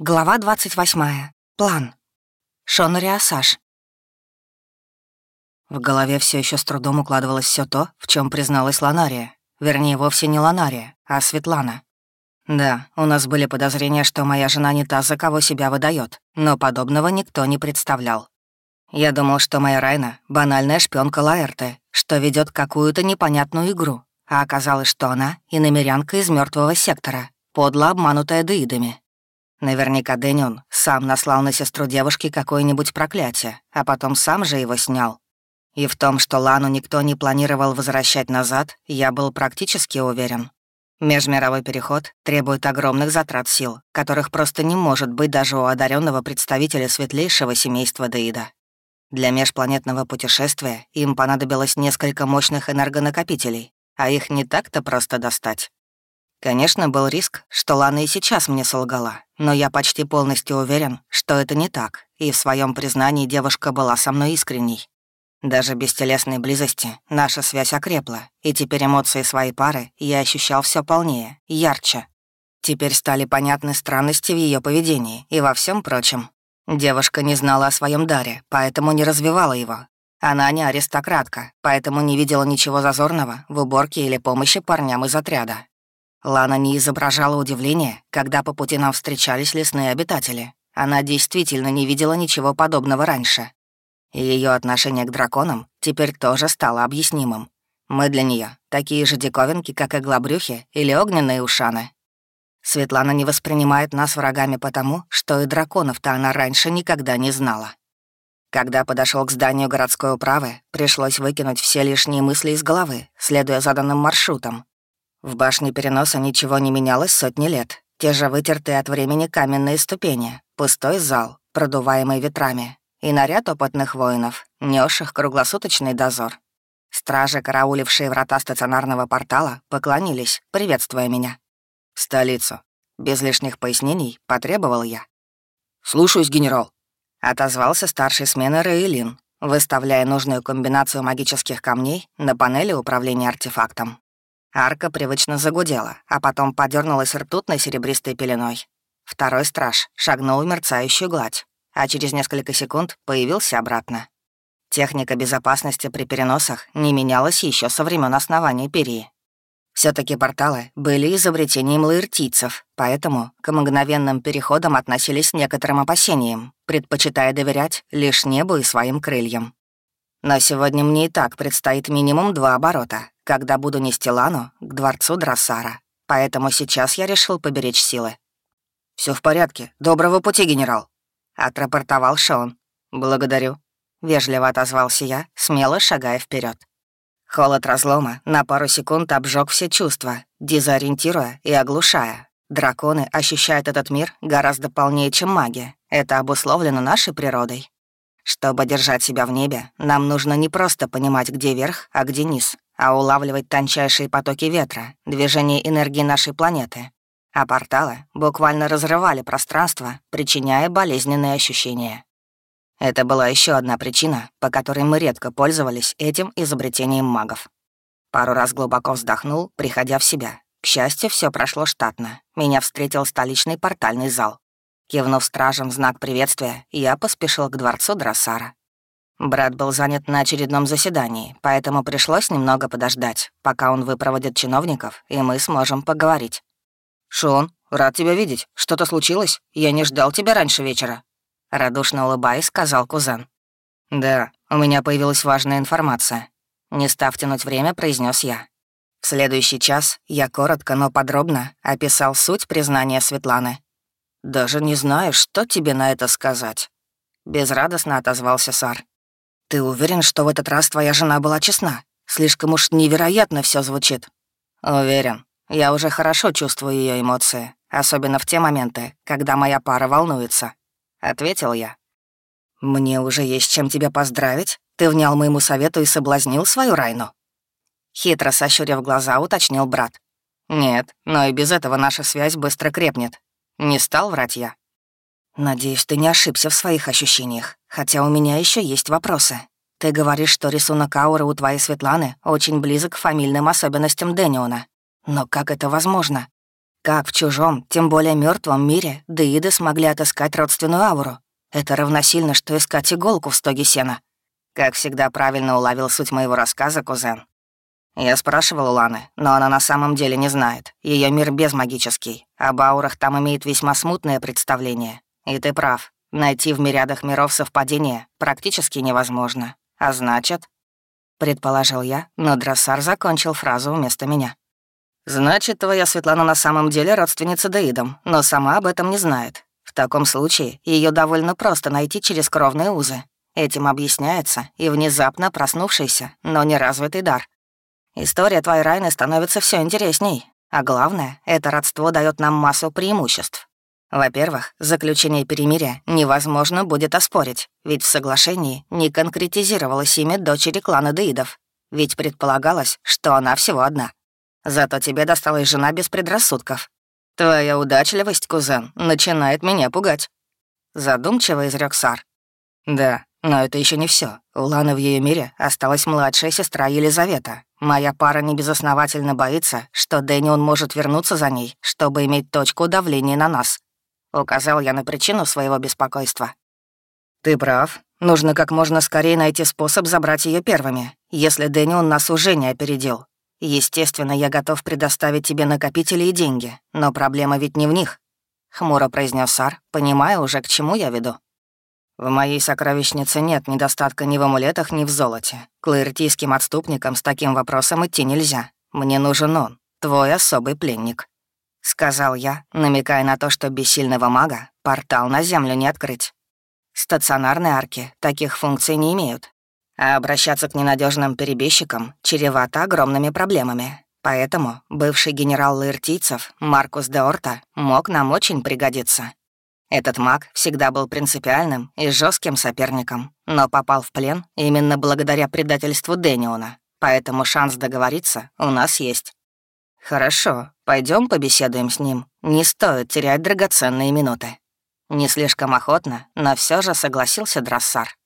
Глава 28. План. Шон Риасаш. В голове все еще с трудом укладывалось все то, в чем призналась Ланария. Вернее, вовсе не Ланария, а Светлана. Да, у нас были подозрения, что моя жена не та, за кого себя выдает, но подобного никто не представлял. Я думал, что моя Райна — банальная шпионка Лаэрты, что ведет какую-то непонятную игру, а оказалось, что она — иномерянка из мертвого сектора, подло обманутая деидами. Наверняка Дэнион сам наслал на сестру девушки какое-нибудь проклятие, а потом сам же его снял. И в том, что Лану никто не планировал возвращать назад, я был практически уверен. Межмировой переход требует огромных затрат сил, которых просто не может быть даже у одаренного представителя светлейшего семейства Деида. Для межпланетного путешествия им понадобилось несколько мощных энергонакопителей, а их не так-то просто достать. Конечно, был риск, что Лана и сейчас мне солгала, но я почти полностью уверен, что это не так, и в своем признании девушка была со мной искренней. Даже без телесной близости наша связь окрепла, и теперь эмоции своей пары я ощущал все полнее, ярче. Теперь стали понятны странности в ее поведении и во всем прочем. Девушка не знала о своем даре, поэтому не развивала его. Она не аристократка, поэтому не видела ничего зазорного в уборке или помощи парням из отряда. Лана не изображала удивления, когда по пути нам встречались лесные обитатели. Она действительно не видела ничего подобного раньше. Ее отношение к драконам теперь тоже стало объяснимым. Мы для нее такие же диковинки, как иглобрюхи или огненные ушаны. Светлана не воспринимает нас врагами потому, что и драконов-то она раньше никогда не знала. Когда подошел к зданию городской управы, пришлось выкинуть все лишние мысли из головы, следуя заданным маршрутам, в башне переноса ничего не менялось сотни лет. Те же вытертые от времени каменные ступени, пустой зал, продуваемый ветрами, и наряд опытных воинов, несших круглосуточный дозор. Стражи, караулившие врата стационарного портала, поклонились, приветствуя меня. «В столицу». Без лишних пояснений потребовал я. «Слушаюсь, генерал», — отозвался старший смены Рейлин, выставляя нужную комбинацию магических камней на панели управления артефактом. Арка привычно загудела, а потом подернулась ртутной серебристой пеленой. Второй страж шагнул в мерцающую гладь, а через несколько секунд появился обратно. Техника безопасности при переносах не менялась еще со времен основания Перии. все таки порталы были изобретением лаэртийцев, поэтому к мгновенным переходам относились с некоторым опасением, предпочитая доверять лишь небу и своим крыльям. Но сегодня мне и так предстоит минимум два оборота, когда буду нести Лану к дворцу Драссара. Поэтому сейчас я решил поберечь силы. Все в порядке. Доброго пути, генерал», — отрапортовал Шон. «Благодарю», — вежливо отозвался я, смело шагая вперед. Холод разлома на пару секунд обжег все чувства, дезориентируя и оглушая. Драконы ощущают этот мир гораздо полнее, чем маги. Это обусловлено нашей природой. Чтобы держать себя в небе, нам нужно не просто понимать, где верх, а где низ, а улавливать тончайшие потоки ветра, движение энергии нашей планеты. А порталы буквально разрывали пространство, причиняя болезненные ощущения. Это была еще одна причина, по которой мы редко пользовались этим изобретением магов. Пару раз глубоко вздохнул, приходя в себя. К счастью, все прошло штатно. Меня встретил столичный портальный зал. Кивнув стражем знак приветствия, я поспешил к дворцу Дроссара. Брат был занят на очередном заседании, поэтому пришлось немного подождать, пока он выпроводит чиновников, и мы сможем поговорить. «Шон, рад тебя видеть. Что-то случилось? Я не ждал тебя раньше вечера», — радушно улыбаясь, сказал кузен. «Да, у меня появилась важная информация». Не став тянуть время, произнес я. В следующий час я коротко, но подробно описал суть признания Светланы «Даже не знаю, что тебе на это сказать», — безрадостно отозвался Сар. «Ты уверен, что в этот раз твоя жена была честна? Слишком уж невероятно все звучит». «Уверен. Я уже хорошо чувствую ее эмоции, особенно в те моменты, когда моя пара волнуется», — ответил я. «Мне уже есть чем тебя поздравить. Ты внял моему совету и соблазнил свою Райну?» Хитро сощурив глаза, уточнил брат. «Нет, но и без этого наша связь быстро крепнет. Не стал врать я. Надеюсь, ты не ошибся в своих ощущениях, хотя у меня еще есть вопросы. Ты говоришь, что рисунок ауры у твоей Светланы очень близок к фамильным особенностям Дэниона. Но как это возможно? Как в чужом, тем более мертвом мире, деиды смогли отыскать родственную ауру? Это равносильно, что искать иголку в стоге сена. Как всегда, правильно уловил суть моего рассказа, кузен. Я спрашивал у Ланы, но она на самом деле не знает. Ее мир безмагический. Об аурах там имеет весьма смутное представление. И ты прав. Найти в мириадах миров совпадение практически невозможно. А значит... Предположил я, но Дроссар закончил фразу вместо меня. «Значит, твоя Светлана на самом деле родственница Деидом, но сама об этом не знает. В таком случае ее довольно просто найти через кровные узы. Этим объясняется и внезапно проснувшийся, но неразвитый дар. История твоей Райны становится все интересней. А главное, это родство дает нам массу преимуществ. Во-первых, заключение перемирия невозможно будет оспорить, ведь в соглашении не конкретизировалось имя дочери клана Деидов, ведь предполагалось, что она всего одна. Зато тебе досталась жена без предрассудков. Твоя удачливость, кузен, начинает меня пугать. Задумчиво изрек Сар. Да, но это еще не все. У Ланы в ее мире осталась младшая сестра Елизавета. Моя пара небезосновательно боится, что Дэнион может вернуться за ней, чтобы иметь точку давления на нас. Указал я на причину своего беспокойства. Ты прав. Нужно как можно скорее найти способ забрать ее первыми, если Дэнион нас уже не опередил. Естественно, я готов предоставить тебе накопители и деньги, но проблема ведь не в них. Хмуро произнес Сар, понимая уже, к чему я веду. В моей сокровищнице нет недостатка ни в амулетах, ни в золоте. К отступникам с таким вопросом идти нельзя. Мне нужен он, твой особый пленник. Сказал я, намекая на то, что без сильного мага портал на Землю не открыть. Стационарные арки таких функций не имеют. А обращаться к ненадежным перебежчикам чревато огромными проблемами. Поэтому бывший генерал лаэртийцев Маркус де Орта мог нам очень пригодиться. Этот маг всегда был принципиальным и жестким соперником, но попал в плен именно благодаря предательству Дэниона, поэтому шанс договориться у нас есть. Хорошо, пойдем побеседуем с ним. Не стоит терять драгоценные минуты. Не слишком охотно, но все же согласился Дроссар.